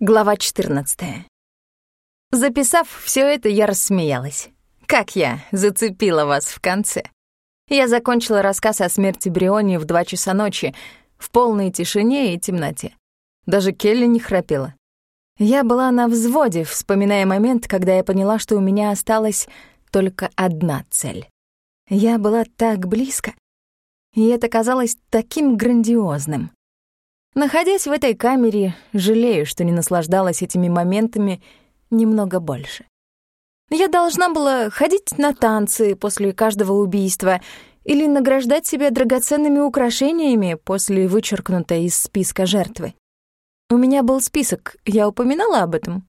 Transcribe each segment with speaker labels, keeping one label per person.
Speaker 1: Глава 14. Записав все это, я рассмеялась. Как я зацепила вас в конце. Я закончила рассказ о смерти Бриони в два часа ночи, в полной тишине и темноте. Даже Келли не храпела. Я была на взводе, вспоминая момент, когда я поняла, что у меня осталась только одна цель. Я была так близко, и это казалось таким грандиозным. Находясь в этой камере, жалею, что не наслаждалась этими моментами немного больше. Я должна была ходить на танцы после каждого убийства или награждать себя драгоценными украшениями после вычеркнутой из списка жертвы. У меня был список, я упоминала об этом.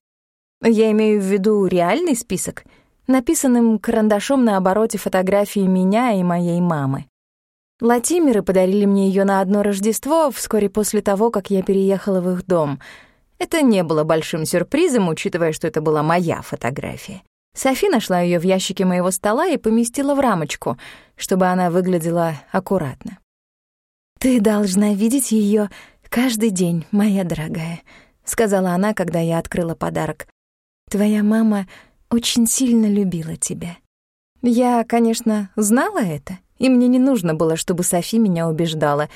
Speaker 1: Я имею в виду реальный список, написанным карандашом на обороте фотографии меня и моей мамы. Латимеры подарили мне ее на одно Рождество вскоре после того, как я переехала в их дом. Это не было большим сюрпризом, учитывая, что это была моя фотография. Софи нашла ее в ящике моего стола и поместила в рамочку, чтобы она выглядела аккуратно. «Ты должна видеть ее каждый день, моя дорогая», — сказала она, когда я открыла подарок. «Твоя мама очень сильно любила тебя». Я, конечно, знала это, и мне не нужно было, чтобы Софи меня убеждала.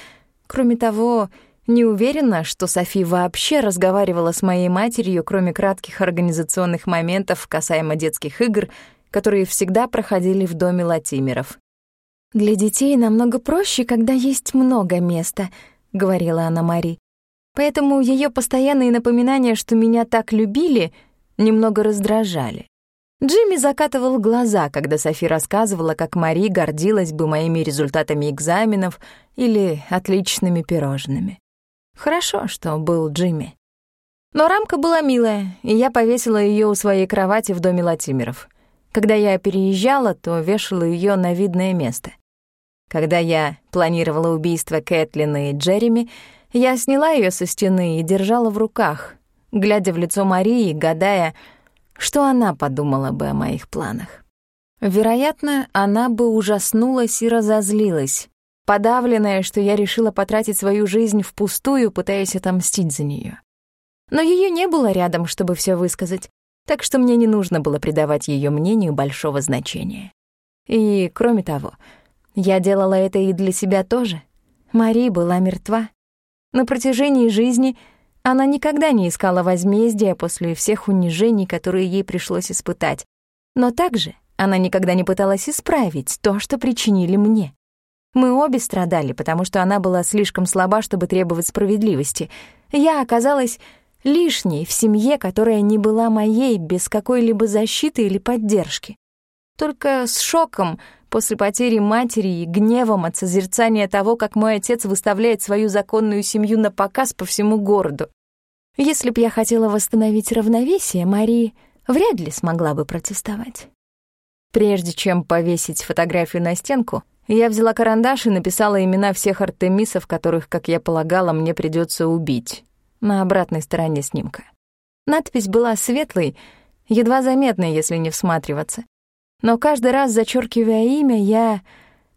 Speaker 1: Кроме того, не уверена, что Софи вообще разговаривала с моей матерью, кроме кратких организационных моментов касаемо детских игр, которые всегда проходили в доме Латимеров. «Для детей намного проще, когда есть много места», — говорила она Мари. «Поэтому ее постоянные напоминания, что меня так любили, немного раздражали. Джимми закатывал глаза, когда Софи рассказывала, как Мари гордилась бы моими результатами экзаменов или отличными пирожными. Хорошо, что был Джимми. Но рамка была милая, и я повесила ее у своей кровати в доме Латимеров. Когда я переезжала, то вешала ее на видное место. Когда я планировала убийство Кэтлина и Джереми, я сняла ее со стены и держала в руках, глядя в лицо Марии, гадая — что она подумала бы о моих планах? Вероятно, она бы ужаснулась и разозлилась, подавленная, что я решила потратить свою жизнь впустую, пытаясь отомстить за нее. Но ее не было рядом, чтобы все высказать, так что мне не нужно было придавать ее мнению большого значения. И, кроме того, я делала это и для себя тоже. Мари была мертва. На протяжении жизни — она никогда не искала возмездия после всех унижений, которые ей пришлось испытать. Но также она никогда не пыталась исправить то, что причинили мне. Мы обе страдали, потому что она была слишком слаба, чтобы требовать справедливости. Я оказалась лишней в семье, которая не была моей, без какой-либо защиты или поддержки. Только с шоком после потери матери и гневом от созерцания того, как мой отец выставляет свою законную семью на показ по всему городу. Если б я хотела восстановить равновесие, Мари вряд ли смогла бы протестовать. Прежде чем повесить фотографию на стенку, я взяла карандаш и написала имена всех артемисов, которых, как я полагала, мне придется убить, на обратной стороне снимка. Надпись была светлой, едва заметной, если не всматриваться. Но каждый раз, зачеркивая имя, я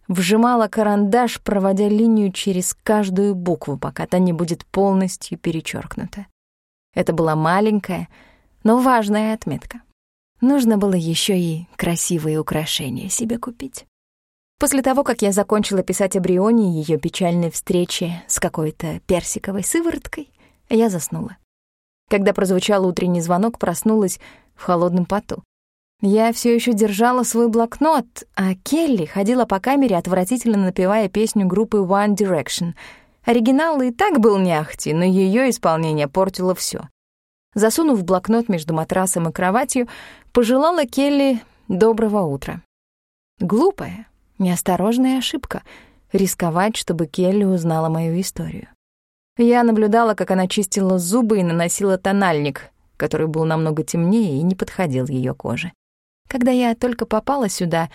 Speaker 1: вжимала карандаш, проводя линию через каждую букву, пока та не будет полностью перечеркнута. Это была маленькая, но важная отметка. Нужно было еще и красивые украшения себе купить. После того, как я закончила писать о Брионе и ее печальной встрече с какой-то персиковой сывороткой, я заснула. Когда прозвучал утренний звонок, проснулась в холодном поту. Я все еще держала свой блокнот, а Келли ходила по камере, отвратительно напевая песню группы One Direction — Оригинал и так был не ахти, но ее исполнение портило все. Засунув блокнот между матрасом и кроватью, пожелала Келли доброго утра. Глупая, неосторожная ошибка — рисковать, чтобы Келли узнала мою историю. Я наблюдала, как она чистила зубы и наносила тональник, который был намного темнее и не подходил ее коже. Когда я только попала сюда,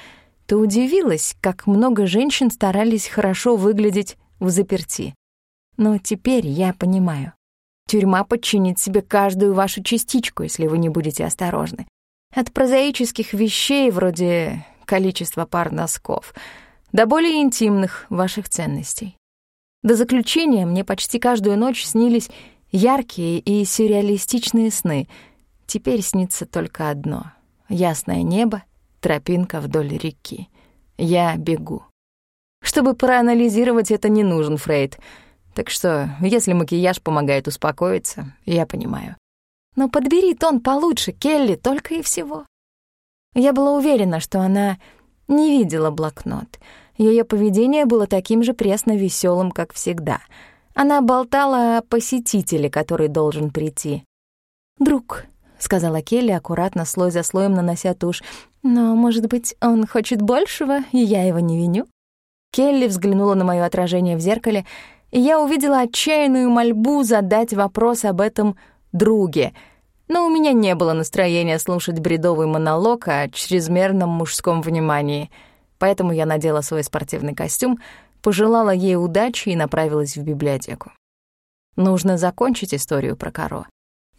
Speaker 1: то удивилась, как много женщин старались хорошо выглядеть в заперти. Но теперь я понимаю. Тюрьма подчинит себе каждую вашу частичку, если вы не будете осторожны. От прозаических вещей, вроде количества пар носков, до более интимных ваших ценностей. До заключения мне почти каждую ночь снились Яркие и сюрреалистичные сны. Теперь снится только одно — ясное небо, тропинка вдоль реки. Я бегу. Чтобы проанализировать это, не нужен Фрейд. Так что, если макияж помогает успокоиться, я понимаю. Но подбери тон получше, Келли, только и всего. Я была уверена, что она не видела блокнот. Ее поведение было таким же пресно веселым, как всегда. Она болтала о посетителе, который должен прийти. «Друг», — сказала Келли, аккуратно, слой за слоем нанося тушь, «но, может быть, он хочет большего, и я его не виню?» Келли взглянула на моё отражение в зеркале, и я увидела отчаянную мольбу задать вопрос об этом друге — но у меня не было настроения слушать бредовый монолог о чрезмерном мужском внимании, поэтому я надела свой спортивный костюм, пожелала ей удачи и направилась в библиотеку. Нужно закончить историю про Каро.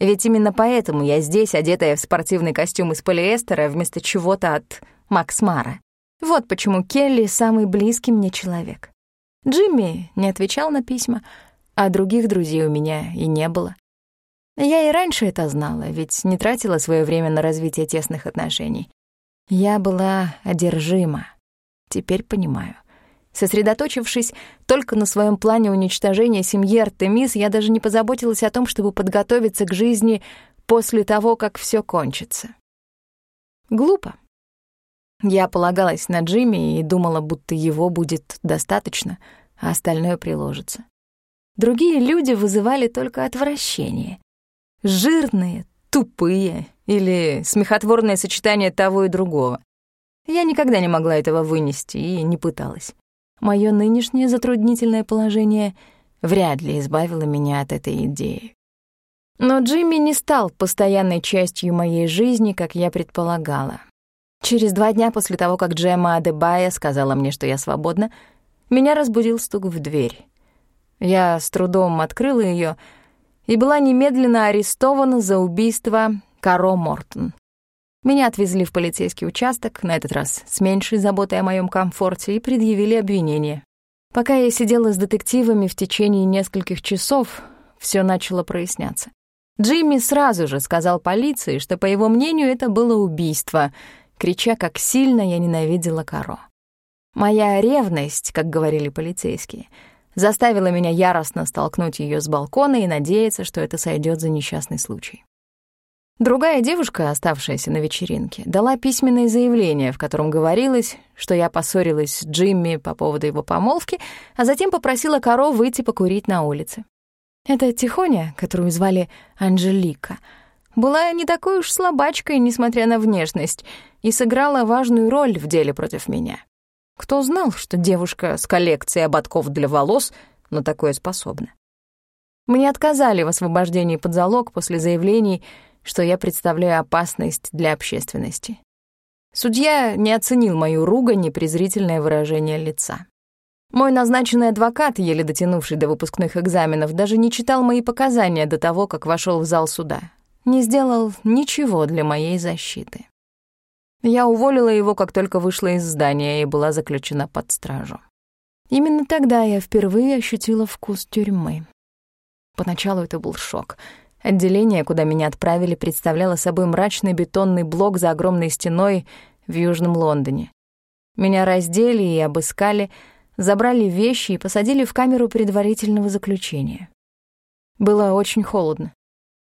Speaker 1: Ведь именно поэтому я здесь, одетая в спортивный костюм из полиэстера, вместо чего-то от Макс Мара. Вот почему Келли — самый близкий мне человек. Джимми не отвечал на письма, а других друзей у меня и не было. Я и раньше это знала, ведь не тратила свое время на развитие тесных отношений. Я была одержима. Теперь понимаю. Сосредоточившись только на своем плане уничтожения семьи Артемис, я даже не позаботилась о том, чтобы подготовиться к жизни после того, как все кончится. Глупо. Я полагалась на Джимми и думала, будто его будет достаточно, а остальное приложится. Другие люди вызывали только отвращение. Жирные, тупые или смехотворное сочетание того и другого. Я никогда не могла этого вынести и не пыталась. Моё нынешнее затруднительное положение вряд ли избавило меня от этой идеи. Но Джимми не стал постоянной частью моей жизни, как я предполагала. Через два дня после того, как Джема Адебая сказала мне, что я свободна, меня разбудил стук в дверь. Я с трудом открыла её, и была немедленно арестована за убийство Каро Мортон. Меня отвезли в полицейский участок, на этот раз с меньшей заботой о моем комфорте, и предъявили обвинение. Пока я сидела с детективами в течение нескольких часов, все начало проясняться. Джимми сразу же сказал полиции, что, по его мнению, это было убийство, крича, как сильно я ненавидела Каро. Моя ревность, как говорили полицейские — заставила меня яростно столкнуть ее с балкона и надеяться, что это сойдет за несчастный случай. Другая девушка, оставшаяся на вечеринке, дала письменное заявление, в котором говорилось, что я поссорилась с Джимми по поводу его помолвки, а затем попросила Каро выйти покурить на улице. Эта Тихоня, которую звали Анжелика, была не такой уж слабачкой, несмотря на внешность, и сыграла важную роль в деле против меня. Кто знал, что девушка с коллекцией ободков для волос на такое способна? Мне отказали в освобождении под залог после заявлений, что я представляю опасность для общественности. Судья не оценил мою ругань и презрительное выражение лица. Мой назначенный адвокат, еле дотянувший до выпускных экзаменов, даже не читал мои показания до того, как вошел в зал суда. Не сделал ничего для моей защиты. Я уволила его, как только вышла из здания и была заключена под стражу. Именно тогда я впервые ощутила вкус тюрьмы. Поначалу это был шок. Отделение, куда меня отправили, представляло собой мрачный бетонный блок за огромной стеной в Южном Лондоне. Меня раздели и обыскали, забрали вещи и посадили в камеру предварительного заключения. Было очень холодно.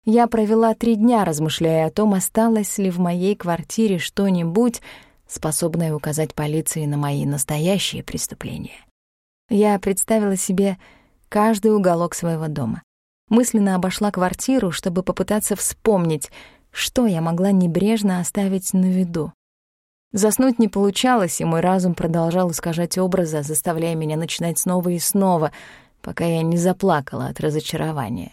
Speaker 1: Я провела три дня, размышляя о том, осталось ли в моей квартире что-нибудь, способное указать полиции на мои настоящие преступления. Я представила себе каждый уголок своего дома. Мысленно обошла квартиру, чтобы попытаться вспомнить, что я могла небрежно оставить на виду. Заснуть не получалось, и мой разум продолжал искажать образы, заставляя меня начинать снова и снова, пока я не заплакала от разочарования.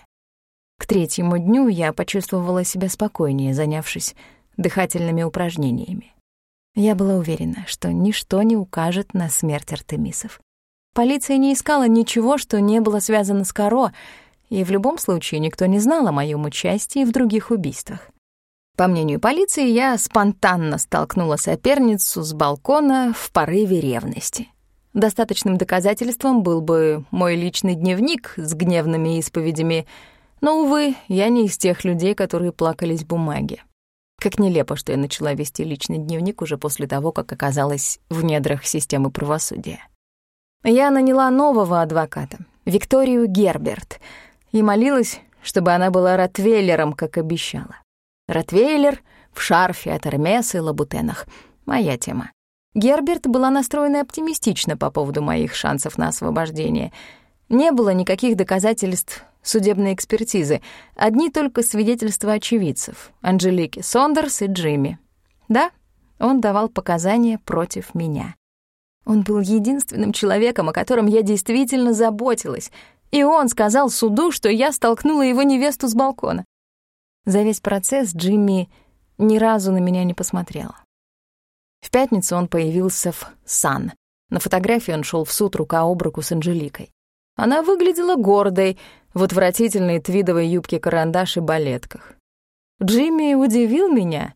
Speaker 1: К третьему дню я почувствовала себя спокойнее, занявшись дыхательными упражнениями. Я была уверена, что ничто не укажет на смерть Артемисов. Полиция не искала ничего, что не было связано с Каро, и в любом случае никто не знал о моем участии в других убийствах. По мнению полиции, я спонтанно столкнула соперницу с балкона в порыве ревности. Достаточным доказательством был бы мой личный дневник с гневными исповедями — Но, увы, я не из тех людей, которые плакались в бумаге. Как нелепо, что я начала вести личный дневник уже после того, как оказалась в недрах системы правосудия. Я наняла нового адвоката, Викторию Герберт, и молилась, чтобы она была ротвейлером, как обещала. Ротвейлер в шарфе от Эрмеса и лабутенах — моя тема. Герберт была настроена оптимистично по поводу моих шансов на освобождение. Не было никаких доказательств судебной экспертизы, одни только свидетельства очевидцев — Анжелики Сондерс и Джимми. Да, он давал показания против меня. Он был единственным человеком, о котором я действительно заботилась, и он сказал суду, что я столкнула его невесту с балкона. За весь процесс Джимми ни разу на меня не посмотрел. В пятницу он появился в «Сан». На фотографии он шел в суд рука об руку с Анжеликой. Она выглядела гордой, в отвратительной твидовой юбке-карандаш и балетках. Джимми удивил меня,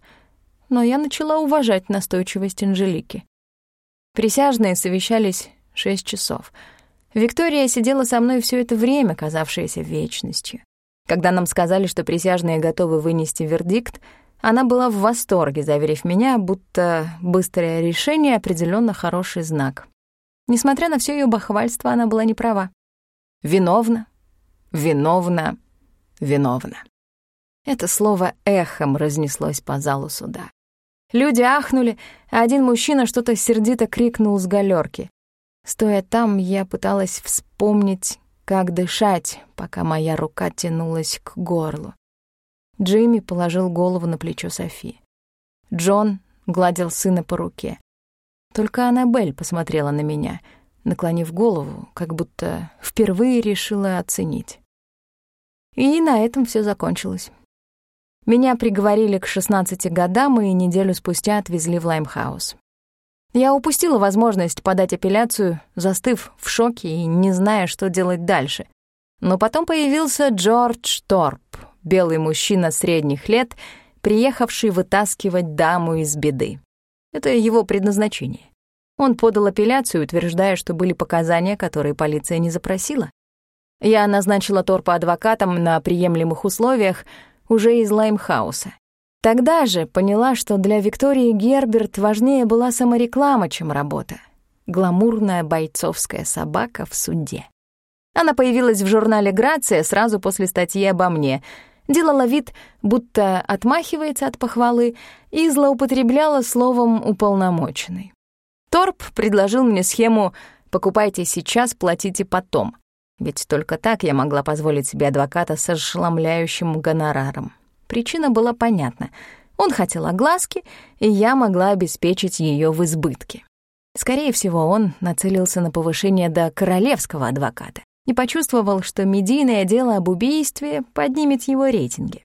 Speaker 1: но я начала уважать настойчивость Анжелики. Присяжные совещались шесть часов. Виктория сидела со мной все это время, казавшееся вечностью. Когда нам сказали, что присяжные готовы вынести вердикт, она была в восторге, заверив меня, будто быстрое решение определенно хороший знак. Несмотря на все ее бахвальство, она была не права. Виновна, виновна, виновна. Это слово эхом разнеслось по залу суда. Люди ахнули, а один мужчина что-то сердито крикнул с галерки. Стоя там, я пыталась вспомнить, как дышать, пока моя рука тянулась к горлу. Джимми положил голову на плечо Софи. Джон гладил сына по руке. Только Аннабель посмотрела на меня, наклонив голову, как будто впервые решила оценить. И на этом все закончилось. Меня приговорили к 16 годам и неделю спустя отвезли в Лаймхаус. Я упустила возможность подать апелляцию, застыв в шоке и не зная, что делать дальше. Но потом появился Джордж Торп, белый мужчина средних лет, приехавший вытаскивать даму из беды. Это его предназначение. Он подал апелляцию, утверждая, что были показания, которые полиция не запросила. Я назначила Торпа адвокатом на приемлемых условиях, уже из Лаймхауса. Тогда же поняла, что для Виктории Герберт важнее была самореклама, чем работа. Гламурная бойцовская собака в суде. Она появилась в журнале «Грация» сразу после статьи обо мне, делала вид, будто отмахивается от похвалы и злоупотребляла словом «уполномоченный». Торп предложил мне схему «покупайте сейчас, платите потом», ведь только так я могла позволить себе адвоката с ошеломляющим гонораром. Причина была понятна. Он хотел огласки, и я могла обеспечить ее в избытке. Скорее всего, он нацелился на повышение до королевского адвоката и почувствовал, что медийное дело об убийстве поднимет его рейтинги.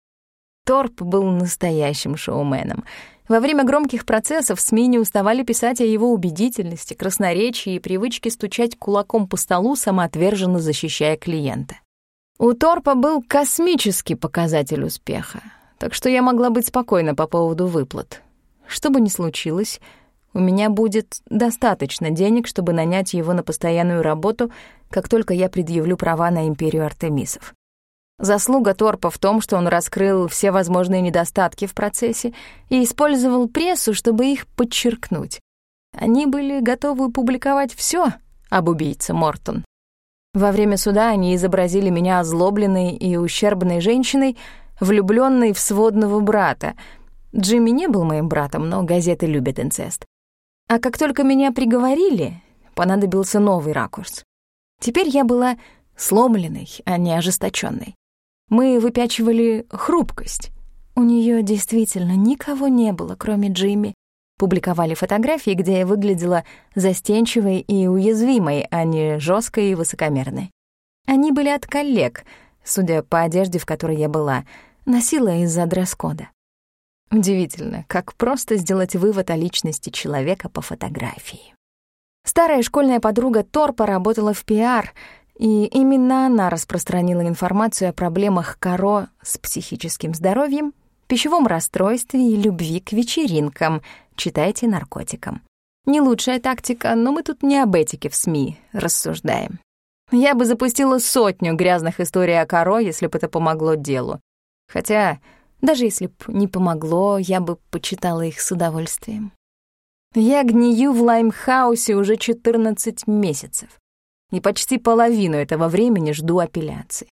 Speaker 1: Торп был настоящим шоуменом — во время громких процессов СМИ не уставали писать о его убедительности, красноречии и привычке стучать кулаком по столу, самоотверженно защищая клиента. У Торпа был космический показатель успеха, так что я могла быть спокойна по поводу выплат. Что бы ни случилось, у меня будет достаточно денег, чтобы нанять его на постоянную работу, как только я предъявлю права на империю Артемисов. Заслуга Торпа в том, что он раскрыл все возможные недостатки в процессе и использовал прессу, чтобы их подчеркнуть. Они были готовы публиковать все об убийце Мортон. Во время суда они изобразили меня озлобленной и ущербной женщиной, влюбленной в сводного брата. Джимми не был моим братом, но газеты любят инцест. А как только меня приговорили, понадобился новый ракурс. Теперь я была сломленной, а не ожесточенной. Мы выпячивали хрупкость. У нее действительно никого не было, кроме Джимми. Публиковали фотографии, где я выглядела застенчивой и уязвимой, а не жесткой и высокомерной. Они были от коллег, судя по одежде, в которой я была, носила из-за дресс-кода. Удивительно, как просто сделать вывод о личности человека по фотографии. Старая школьная подруга Торпа работала в пиар и именно она распространила информацию о проблемах Каро с психическим здоровьем, пищевом расстройстве и любви к вечеринкам, читайте наркотикам. Не лучшая тактика, но мы тут не об этике в СМИ рассуждаем. Я бы запустила сотню грязных историй о Каро, если бы это помогло делу. Хотя, даже если б не помогло, я бы почитала их с удовольствием. Я гнию в Лаймхаусе уже 14 месяцев. И почти половину этого времени жду апелляции.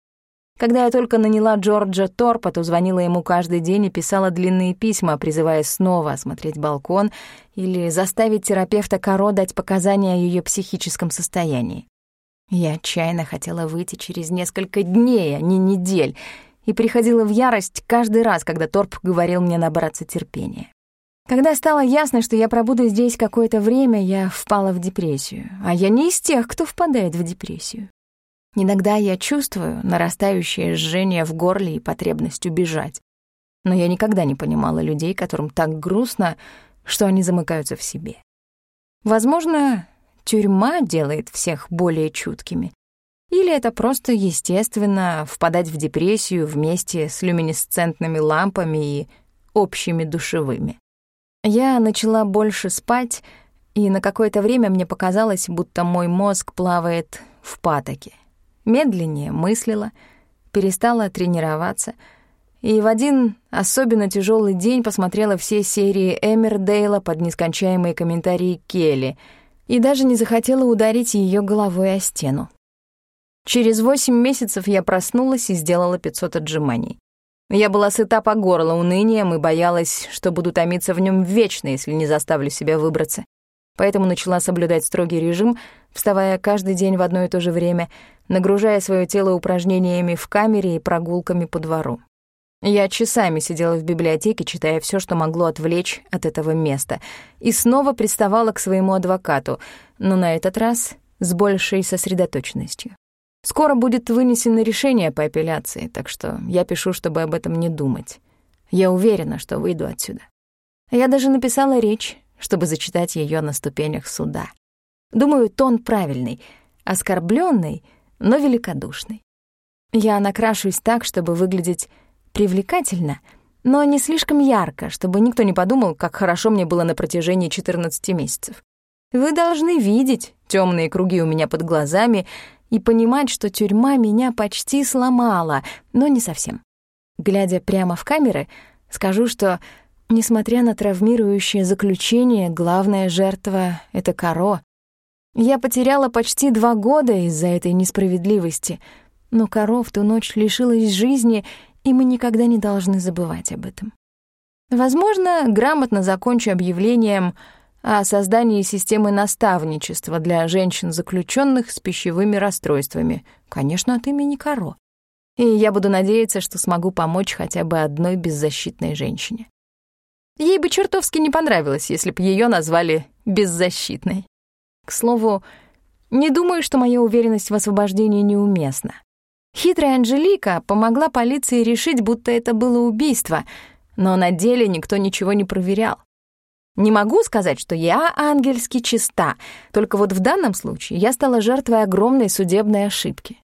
Speaker 1: Когда я только наняла Джорджа Торпа, то звонила ему каждый день и писала длинные письма, призывая снова осмотреть балкон или заставить терапевта Каро дать показания о ее психическом состоянии. Я отчаянно хотела выйти через несколько дней, а не недель, и приходила в ярость каждый раз, когда Торп говорил мне набраться терпения. Когда стало ясно, что я пробуду здесь какое-то время, я впала в депрессию. А я не из тех, кто впадает в депрессию. Иногда я чувствую нарастающее жжение в горле и потребность убежать. Но я никогда не понимала людей, которым так грустно, что они замыкаются в себе. Возможно, тюрьма делает всех более чуткими. Или это просто естественно впадать в депрессию вместе с люминесцентными лампами и общими душевыми. Я начала больше спать, и на какое-то время мне показалось, будто мой мозг плавает в патоке медленнее мыслила, перестала тренироваться и в один особенно тяжелый день посмотрела все серии Эмердейла под нескончаемые комментарии Келли и даже не захотела ударить ее головой о стену. Через восемь месяцев я проснулась и сделала 500 отжиманий. Я была сыта по горло унынием и боялась, что буду томиться в нем вечно, если не заставлю себя выбраться. Поэтому начала соблюдать строгий режим, вставая каждый день в одно и то же время, нагружая свое тело упражнениями в камере и прогулками по двору. Я часами сидела в библиотеке, читая все, что могло отвлечь от этого места, и снова приставала к своему адвокату, но на этот раз с большей сосредоточенностью. Скоро будет вынесено решение по апелляции, так что я пишу, чтобы об этом не думать. Я уверена, что выйду отсюда. Я даже написала речь, чтобы зачитать ее на ступенях суда. Думаю, тон правильный, оскорбленный — но великодушный. Я накрашусь так, чтобы выглядеть привлекательно, но не слишком ярко, чтобы никто не подумал, как хорошо мне было на протяжении 14 месяцев. Вы должны видеть темные круги у меня под глазами и понимать, что тюрьма меня почти сломала, но не совсем. Глядя прямо в камеры, скажу, что, несмотря на травмирующее заключение, главная жертва — это Каро, я потеряла почти два года из-за этой несправедливости, но коров ту ночь лишилась жизни, и мы никогда не должны забывать об этом. Возможно, грамотно закончу объявлением о создании системы наставничества для женщин-заключенных с пищевыми расстройствами, конечно, от имени Каро. И я буду надеяться, что смогу помочь хотя бы одной беззащитной женщине. Ей бы чертовски не понравилось, если бы ее назвали беззащитной. К слову, не думаю, что моя уверенность в освобождении неуместна. Хитрая Анжелика помогла полиции решить, будто это было убийство, но на деле никто ничего не проверял. Не могу сказать, что я ангельски чиста, только вот в данном случае я стала жертвой огромной судебной ошибки.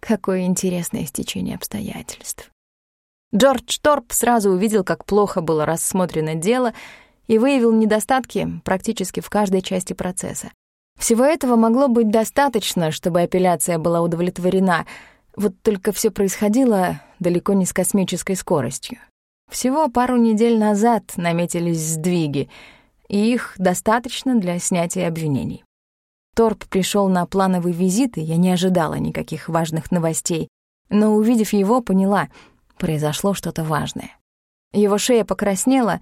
Speaker 1: Какое интересное стечение обстоятельств. Джордж Торп сразу увидел, как плохо было рассмотрено дело и выявил недостатки практически в каждой части процесса. Всего этого могло быть достаточно, чтобы апелляция была удовлетворена, вот только все происходило далеко не с космической скоростью. Всего пару недель назад наметились сдвиги, и их достаточно для снятия обвинений. Торп пришел на плановый визит, и я не ожидала никаких важных новостей, но, увидев его, поняла — произошло что-то важное. Его шея покраснела,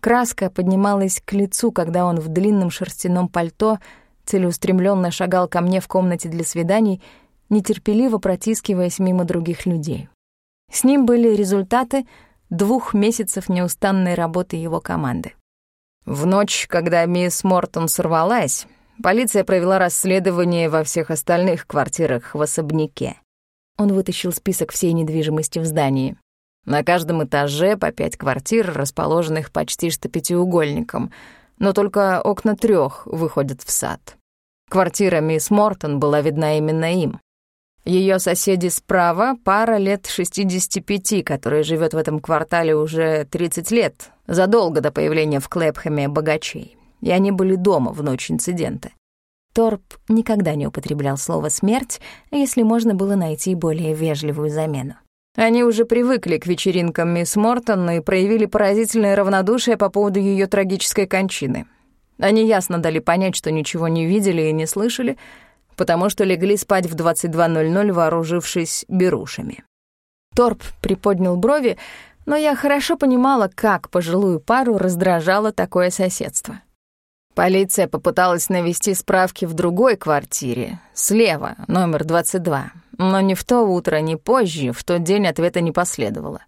Speaker 1: краска поднималась к лицу, когда он в длинном шерстяном пальто — целеустремленно шагал ко мне в комнате для свиданий, нетерпеливо протискиваясь мимо других людей. С ним были результаты двух месяцев неустанной работы его команды. В ночь, когда мисс Мортон сорвалась, полиция провела расследование во всех остальных квартирах в особняке. Он вытащил список всей недвижимости в здании. На каждом этаже по пять квартир, расположенных почти что пятиугольником — но только окна трех выходят в сад. Квартира мисс Мортон была видна именно им. Ее соседи справа — пара лет 65, которая живет в этом квартале уже 30 лет, задолго до появления в Клэпхэме богачей, и они были дома в ночь инцидента. Торп никогда не употреблял слово «смерть», если можно было найти более вежливую замену.
Speaker 2: Они уже привыкли к вечеринкам мисс Мортон и проявили поразительное равнодушие по поводу ее трагической кончины. Они ясно дали понять, что ничего не видели и не слышали, потому что легли спать в 22.00, вооружившись берушами. Торп приподнял брови, но я хорошо понимала, как пожилую пару раздражало такое соседство. Полиция попыталась навести справки в другой квартире, слева, номер 22, но ни в то утро, ни позже, в тот день ответа не последовало.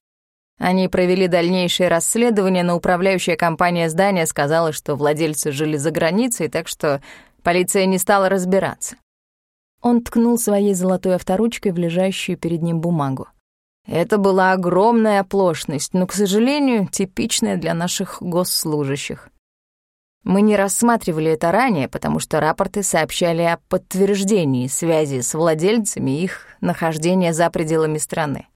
Speaker 2: Они провели дальнейшее расследование, но управляющая компания здания сказала, что владельцы жили за границей, так что полиция не стала разбираться. Он ткнул своей золотой авторучкой в лежащую перед ним бумагу. Это была огромная оплошность, но, к сожалению, типичная для наших госслужащих. Мы не рассматривали это ранее, потому что рапорты сообщали о подтверждении связи с владельцами их нахождения за пределами страны.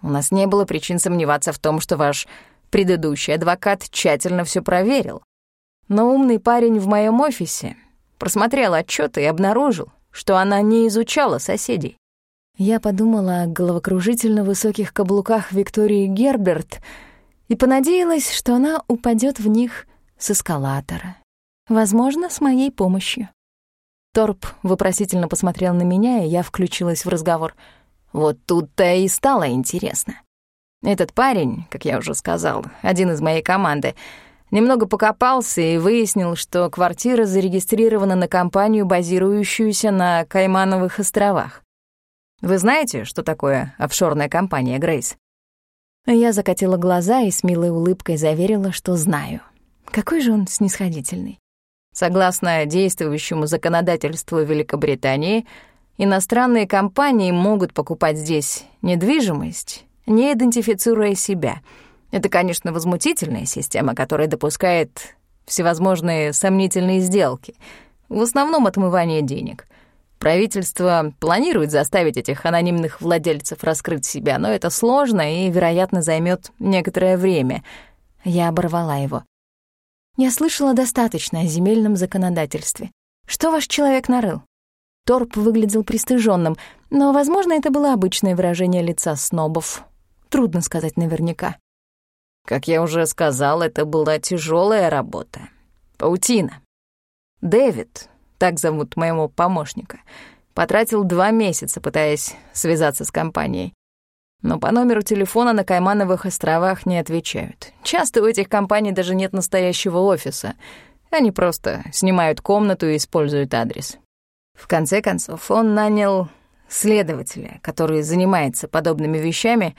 Speaker 2: У нас не было причин сомневаться в том, что ваш предыдущий адвокат тщательно все проверил. Но умный парень в моем офисе просмотрел отчеты и обнаружил, что она не изучала соседей. Я подумала о головокружительно высоких каблуках Виктории Герберт и понадеялась, что она упадет в них с эскалатора. Возможно, с моей помощью. Торп вопросительно посмотрел на меня, и я включилась в разговор. Вот тут-то и стало интересно. Этот парень, как я уже сказал, один из моей команды, немного покопался и выяснил, что квартира зарегистрирована на компанию, базирующуюся на Каймановых островах. Вы знаете, что такое офшорная компания, Грейс? Я закатила глаза и с милой улыбкой заверила, что знаю. Какой же он снисходительный. Согласно действующему законодательству Великобритании, иностранные компании могут покупать здесь недвижимость, не идентифицируя себя. Это, конечно, возмутительная система, которая допускает всевозможные сомнительные сделки, в основном отмывание денег. Правительство планирует заставить этих анонимных владельцев раскрыть себя, но это сложно и, вероятно, займет некоторое время. Я оборвала его. Я слышала достаточно о земельном законодательстве. Что ваш человек нарыл? Торп выглядел пристыженным, но, возможно, это было обычное выражение лица снобов. Трудно сказать наверняка. Как я уже сказал, это была тяжелая работа. Паутина. Дэвид, так зовут моего помощника, потратил два месяца, пытаясь связаться с компанией но по номеру телефона на Каймановых островах не отвечают. Часто у этих компаний даже нет настоящего офиса. Они просто снимают комнату и используют адрес. В конце концов, он нанял следователя, который занимается подобными вещами,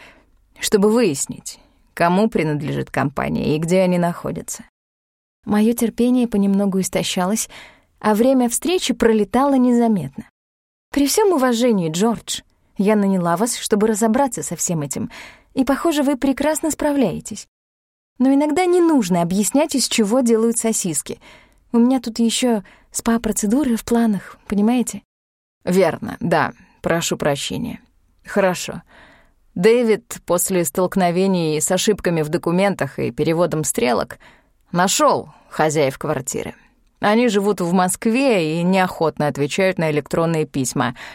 Speaker 2: чтобы выяснить, кому принадлежит компания и где они находятся. Моё терпение понемногу истощалось, а время встречи пролетало незаметно. При всем уважении, Джордж, я наняла вас, чтобы разобраться со всем этим, и, похоже, вы прекрасно справляетесь. Но иногда не нужно объяснять, из чего делают сосиски. У меня тут еще спа-процедуры в планах, понимаете? Верно, да, прошу прощения. Хорошо. Дэвид после столкновений с ошибками в документах и переводом стрелок нашел хозяев квартиры. Они живут в Москве и неохотно отвечают на электронные письма —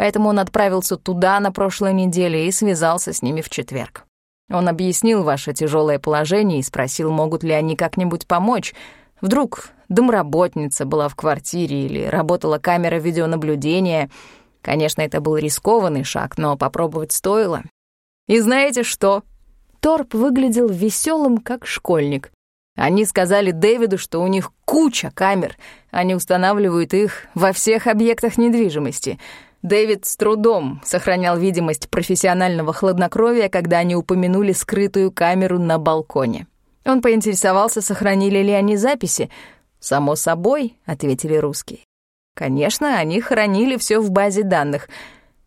Speaker 2: поэтому он отправился туда на прошлой неделе и связался с ними в четверг. Он объяснил ваше тяжелое положение и спросил, могут ли они как-нибудь помочь. Вдруг домработница была в квартире или работала камера видеонаблюдения. Конечно, это был рискованный шаг, но попробовать стоило. И знаете что? Торп выглядел веселым, как школьник. Они сказали Дэвиду, что у них куча камер. Они устанавливают их во всех объектах недвижимости — Дэвид с трудом сохранял видимость профессионального хладнокровия, когда они упомянули скрытую камеру на балконе. Он поинтересовался, сохранили ли они записи. «Само собой», — ответили русские. Конечно, они хранили все в базе данных.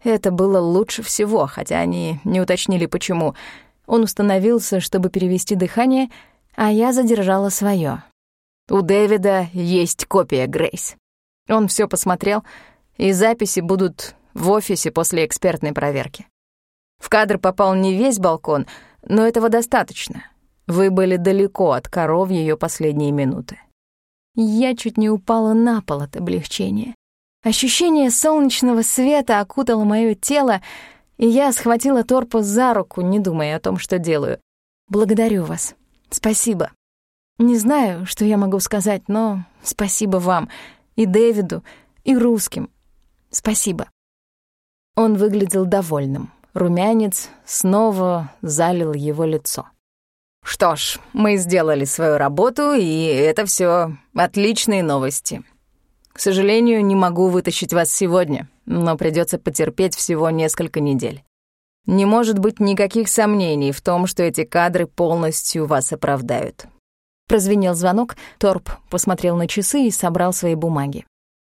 Speaker 2: Это было лучше всего, хотя они не уточнили, почему. Он установился, чтобы перевести дыхание, а я задержала свое. У Дэвида есть копия Грейс. Он все посмотрел — и записи будут в офисе после экспертной проверки. В кадр попал не весь балкон, но этого достаточно. Вы были далеко от коров ее последние минуты. Я чуть не упала на пол от облегчения. Ощущение солнечного света окутало моё тело, и я схватила Торпа за руку, не думая о том, что делаю. «Благодарю вас. Спасибо. Не знаю, что я могу сказать, но спасибо вам, и Дэвиду, и русским. Спасибо». Он выглядел довольным. Румянец снова залил его лицо. «Что ж, мы сделали свою работу, и это все отличные новости. К сожалению, не могу вытащить вас сегодня, но придется потерпеть всего несколько недель. Не может быть никаких сомнений в том, что эти кадры полностью вас оправдают». Прозвенел звонок, Торп посмотрел на часы и собрал свои бумаги.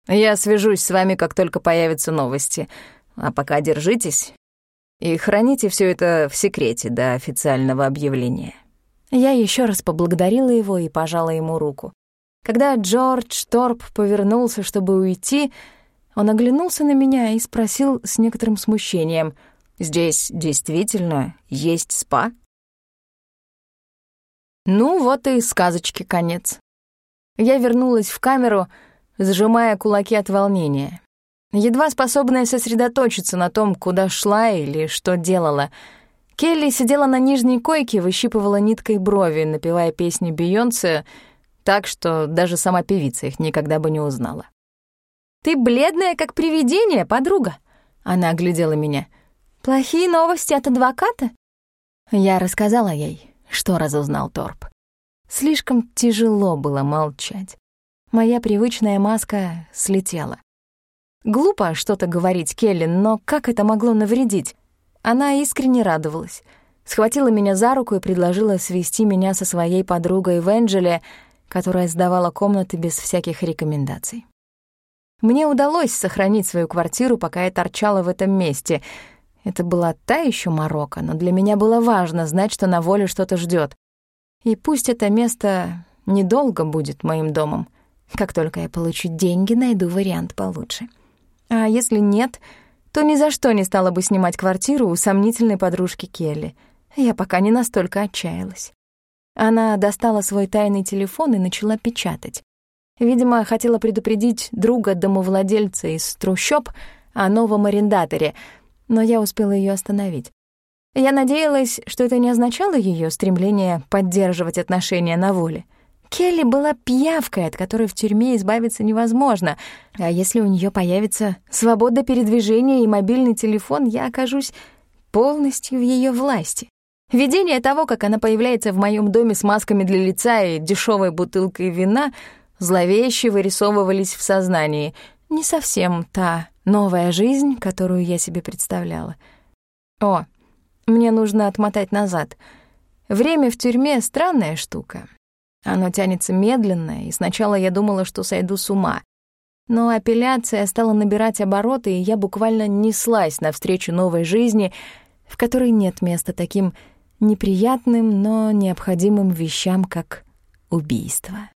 Speaker 2: «Я свяжусь с вами, как только появятся новости. А пока держитесь и храните все это в секрете до официального объявления». Я еще раз поблагодарила его и пожала ему руку. Когда Джордж Торп повернулся, чтобы уйти, он оглянулся на меня и спросил с некоторым смущением, «Здесь действительно есть спа?» Ну вот и сказочки конец. Я вернулась в камеру, сжимая кулаки от волнения. Едва способная сосредоточиться на том, куда шла или что делала — Келли сидела на нижней койке, выщипывала ниткой брови, напевая песни Бейонсе, так что даже сама певица их никогда бы не узнала. «Ты бледная, как привидение, подруга!» Она оглядела меня. «Плохие новости от адвоката?» Я рассказала ей, что разузнал Торп. Слишком тяжело было молчать. Моя привычная маска слетела. Глупо что-то говорить Келли, но как это могло навредить? Она искренне радовалась. Схватила меня за руку и предложила свести меня со своей подругой Венджеле, которая сдавала комнаты без всяких рекомендаций. Мне удалось сохранить свою квартиру, пока я торчала в этом месте. Это была та еще Марокко, но для меня было важно знать, что на воле что-то ждет. И пусть это место недолго будет моим домом. Как только я получу деньги, найду вариант получше. А если нет, то ни за что не стала бы снимать квартиру у сомнительной подружки Келли. Я пока не настолько отчаялась. Она достала свой тайный телефон и начала печатать. Видимо, хотела предупредить друга-домовладельца из трущоб о новом арендаторе, но я успела ее остановить. Я надеялась, что это не означало ее стремление поддерживать отношения на воле — Келли была пьявкой, от которой в тюрьме избавиться невозможно. А если у нее появится свобода передвижения и мобильный телефон, я окажусь полностью в ее власти. Видение того, как она появляется в моем доме с масками для лица и дешевой бутылкой вина, зловеще вырисовывались в сознании. Не совсем та новая жизнь, которую я себе представляла. О, мне нужно отмотать назад. Время в тюрьме — странная штука. Оно тянется медленно, и сначала я думала, что сойду с ума. Но апелляция стала набирать обороты, и я буквально неслась навстречу новой жизни, в которой нет места таким неприятным, но необходимым вещам, как убийство.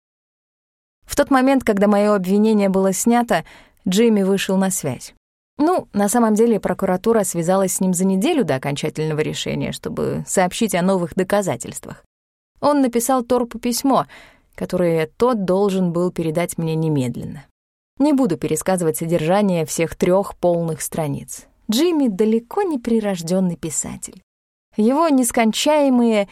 Speaker 2: В тот момент, когда мое обвинение было снято, Джимми вышел на связь. Ну, на самом деле прокуратура связалась с ним за неделю до окончательного решения, чтобы сообщить о новых доказательствах. Он написал Торпу письмо, которое тот должен был передать мне немедленно. Не буду пересказывать содержание всех трех полных страниц. Джимми далеко не прирожденный писатель. Его нескончаемые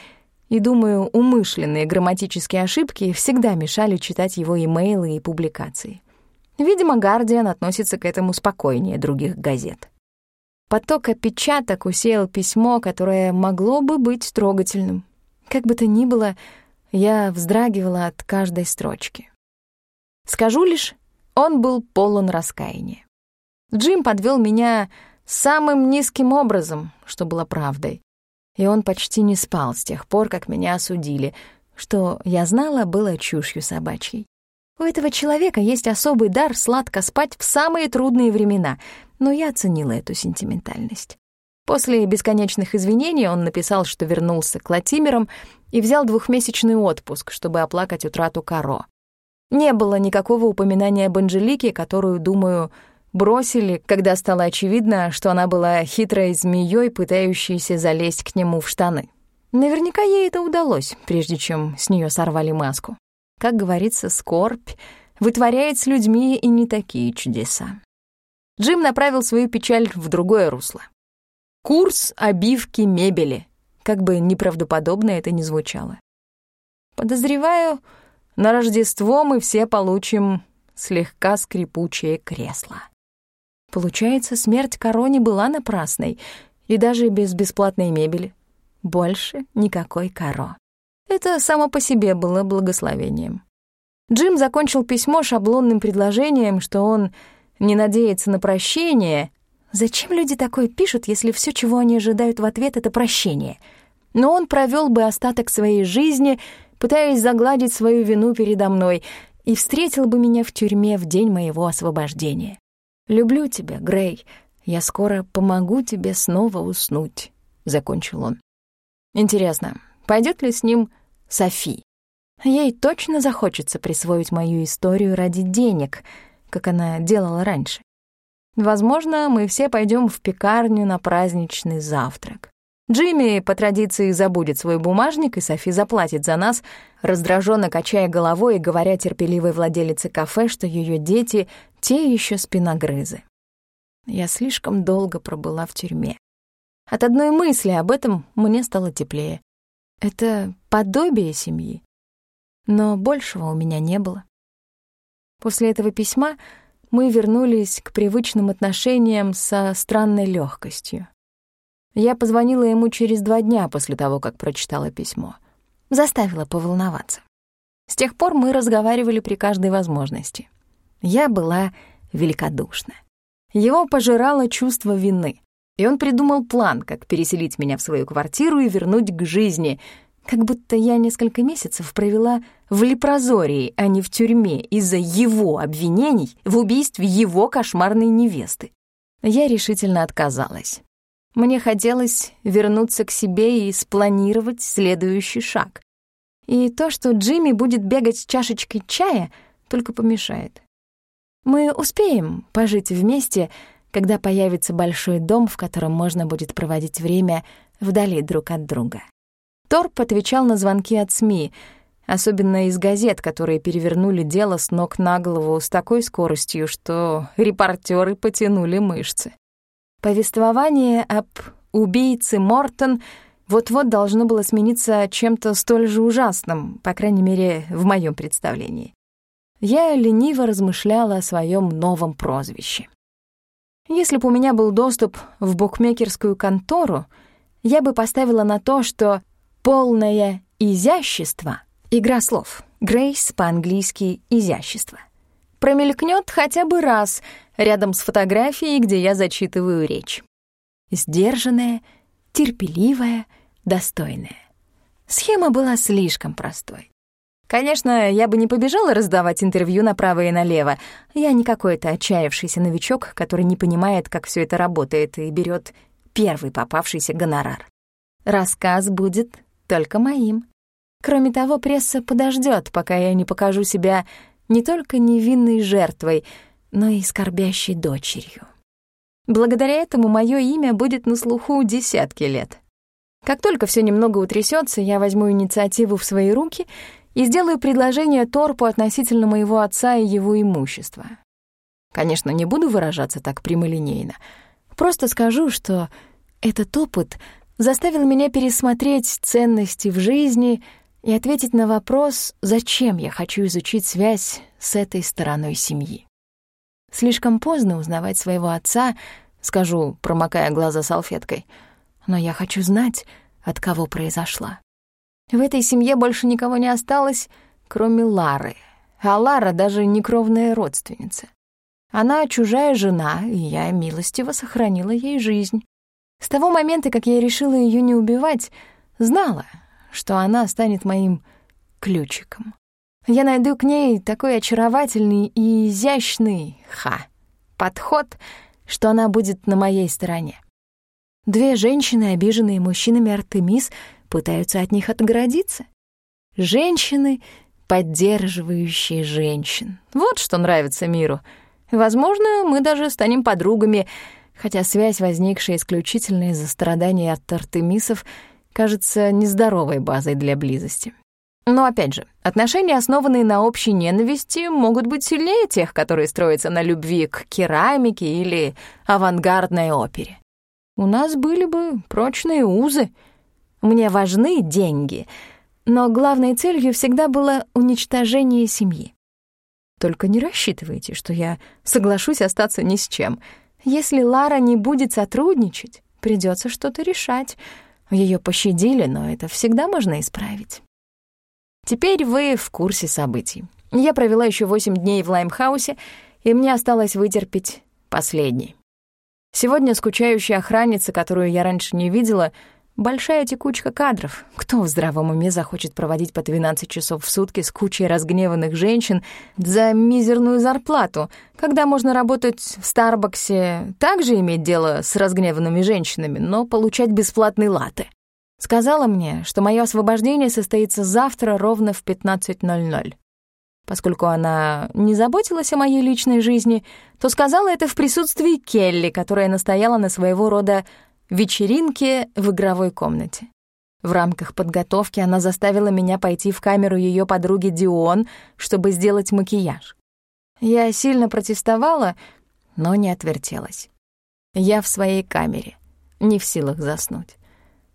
Speaker 2: и, думаю, умышленные грамматические ошибки всегда мешали читать его имейлы и публикации. Видимо, «Гардиан» относится к этому спокойнее других газет. Поток опечаток усеял письмо, которое могло бы быть трогательным. Как бы то ни было, я вздрагивала от каждой строчки. Скажу лишь, он был полон раскаяния. Джим подвел меня самым низким образом, что было правдой. И он почти не спал с тех пор, как меня осудили, что, я знала, было чушью собачьей. У этого человека есть особый дар сладко спать в самые трудные времена, но я оценила эту сентиментальность. После бесконечных извинений он написал, что вернулся к Латимерам и взял двухмесячный отпуск, чтобы оплакать утрату Каро. Не было никакого упоминания об Анжелике, которую, думаю, бросили, когда стало очевидно, что она была хитрой змеей, пытающейся залезть к нему в штаны. Наверняка ей это удалось, прежде чем с нее сорвали маску. как говорится, скорбь вытворяет с людьми и не такие чудеса. Джим направил свою печаль в другое русло. Курс обивки мебели, как бы неправдоподобно это ни звучало. Подозреваю, на Рождество мы все получим слегка скрипучее кресло. Получается, смерть Короне была напрасной, и даже без бесплатной мебели. Больше никакой Каро. Это само по себе было благословением. Джим закончил письмо шаблонным предложением, что он не надеется на прощение. Зачем люди такое пишут, если все, чего они ожидают в ответ, — это прощение? Но он провел бы остаток своей жизни, пытаясь загладить свою вину передо мной, и встретил бы меня в тюрьме в день моего освобождения. «Люблю тебя, Грей. Я скоро помогу тебе снова уснуть», — закончил он. Интересно, пойдет ли с ним Софи? Ей точно захочется присвоить мою историю ради денег, как она делала раньше. Возможно, мы все пойдем в пекарню на праздничный завтрак. Джимми по традиции забудет свой бумажник, и Софи заплатит за нас, раздраженно качая головой и говоря терпеливой владелице кафе, что ее дети — те еще спиногрызы. Я слишком долго пробыла в тюрьме. От одной мысли об этом мне стало теплее. Это подобие семьи но большего у меня не было. После этого письма мы вернулись к привычным отношениям со странной легкостью. Я позвонила ему через два дня после того, как прочитала письмо. Заставила поволноваться. С тех пор мы разговаривали при каждой возможности. Я была великодушна. Его пожирало чувство вины, и он придумал план, как переселить меня в свою квартиру и вернуть к жизни, как будто я несколько месяцев провела в Лепрозории, а не в тюрьме из-за его обвинений в убийстве его кошмарной невесты. Я решительно отказалась. Мне хотелось вернуться к себе и спланировать следующий шаг. И то, что Джимми будет бегать с чашечкой чая, только помешает. Мы успеем пожить вместе, когда появится большой дом, в котором можно будет проводить время вдали друг от друга. Торп отвечал на звонки от СМИ, особенно из газет, которые перевернули дело с ног на голову с такой скоростью, что репортеры потянули мышцы. Повествование об убийце Мортон вот-вот должно было смениться чем-то столь же ужасным, по крайней мере, в моем представлении. Я лениво размышляла о своем новом прозвище. Если бы у меня был доступ в букмекерскую контору, я бы поставила на то, что Полное изящество. Игра слов. Грейс по-английски «изящество». Промелькнет хотя бы раз рядом с фотографией, где я зачитываю речь. Сдержанная, терпеливая, достойная. Схема была слишком простой. Конечно, я бы не побежала раздавать интервью направо и налево. Я не какой-то отчаявшийся новичок, который не понимает, как все это работает, и берет первый попавшийся гонорар. Рассказ будет только моим. Кроме того, пресса подождет, пока я не покажу себя не только невинной жертвой, но и скорбящей дочерью. Благодаря этому мое имя будет на слуху десятки лет. Как только все немного утрясется, я возьму инициативу в свои руки и сделаю предложение Торпу относительно моего отца и его имущества. Конечно, не буду выражаться так прямолинейно. Просто скажу, что этот опыт — заставил меня пересмотреть ценности в жизни и ответить на вопрос, зачем я хочу изучить связь с этой стороной семьи. Слишком поздно узнавать своего отца, скажу, промокая глаза салфеткой, но я хочу знать, от кого произошла. В этой семье больше никого не осталось, кроме Лары, а Лара даже не кровная родственница. Она чужая жена, и я милостиво сохранила ей жизнь. С того момента, как я решила ее не убивать, знала, что она станет моим ключиком. Я найду к ней такой очаровательный и изящный, ха, подход, что она будет на моей стороне. Две женщины, обиженные мужчинами Артемис, пытаются от них отгородиться. Женщины, поддерживающие женщин. Вот что нравится миру. Возможно, мы даже станем подругами — хотя связь, возникшая исключительно из-за страданий от артемисов, кажется нездоровой базой для близости.
Speaker 1: Но опять же, отношения, основанные на общей ненависти, могут быть сильнее тех, которые строятся на любви к керамике или авангардной опере. У нас были бы прочные узы. Мне важны деньги, но главной целью всегда было уничтожение семьи. Только не рассчитывайте, что я соглашусь остаться ни с чем. Если Лара не будет сотрудничать, придется что-то решать. Ее пощадили, но это всегда можно исправить. Теперь вы в курсе событий. Я провела еще восемь дней в Лаймхаусе, и мне осталось вытерпеть последний. Сегодня скучающая охранница, которую я раньше не видела, большая текучка кадров. Кто в здравом уме захочет проводить по 12 часов в сутки с кучей разгневанных женщин за мизерную зарплату, когда можно работать в Старбаксе, также иметь дело с разгневанными женщинами, но получать бесплатный латте? Сказала мне, что мое освобождение состоится завтра ровно в 15.00. Поскольку она не заботилась о моей личной жизни, то сказала это в присутствии Келли, которая настояла на своего рода вечеринке в игровой комнате. В рамках подготовки она заставила меня пойти в камеру ее подруги Дион, чтобы сделать макияж. Я сильно протестовала, но не отвертелась. Я в своей камере, не в силах заснуть.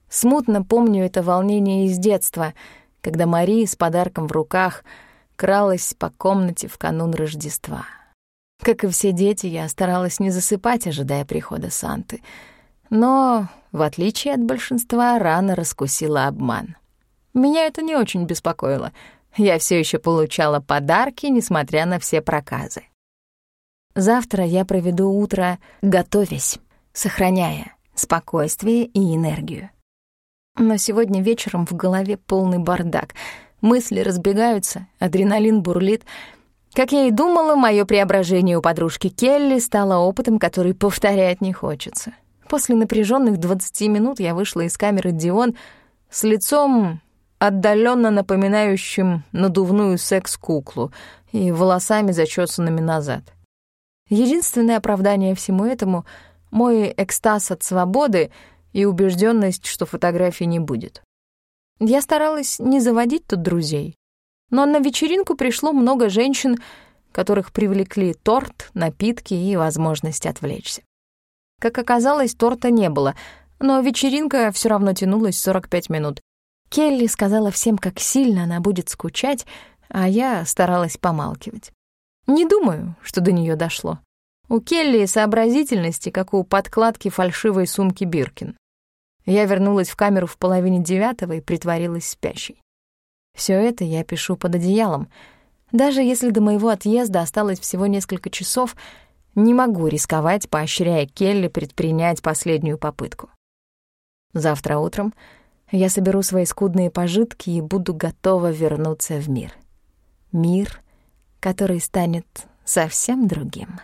Speaker 1: Смутно помню это волнение из детства, когда Мария с подарком в руках кралась по комнате в канун Рождества. Как и все дети, я старалась не засыпать, ожидая прихода Санты. Но, в отличие от большинства, рано раскусила обман. Меня это не очень беспокоило. Я все еще получала подарки, несмотря на все проказы. Завтра я проведу утро, готовясь, сохраняя спокойствие и энергию. Но сегодня вечером в голове полный бардак. Мысли разбегаются, адреналин бурлит. Как я и думала, мое преображение у подружки Келли стало опытом, который повторять не хочется. После напряженных 20 минут я вышла из камеры Дион с лицом, отдаленно напоминающим надувную секс-куклу и волосами, зачесанными назад. Единственное оправдание всему этому — мой экстаз от свободы — и убежденность, что фотографий не будет. Я старалась не заводить тут друзей, но на вечеринку пришло много женщин, которых привлекли торт, напитки и возможность отвлечься. Как оказалось, торта не было, но вечеринка все равно тянулась 45 минут. Келли сказала всем, как сильно она будет скучать, а я старалась помалкивать. Не думаю, что до нее дошло. У Келли сообразительности, как у подкладки фальшивой сумки Биркин. Я вернулась в камеру в половине девятого и притворилась спящей. Все это я пишу под одеялом. Даже если до моего отъезда осталось всего несколько часов, не могу рисковать, поощряя Келли предпринять последнюю попытку. Завтра утром я соберу свои скудные пожитки и буду готова вернуться в мир. Мир, который станет совсем другим.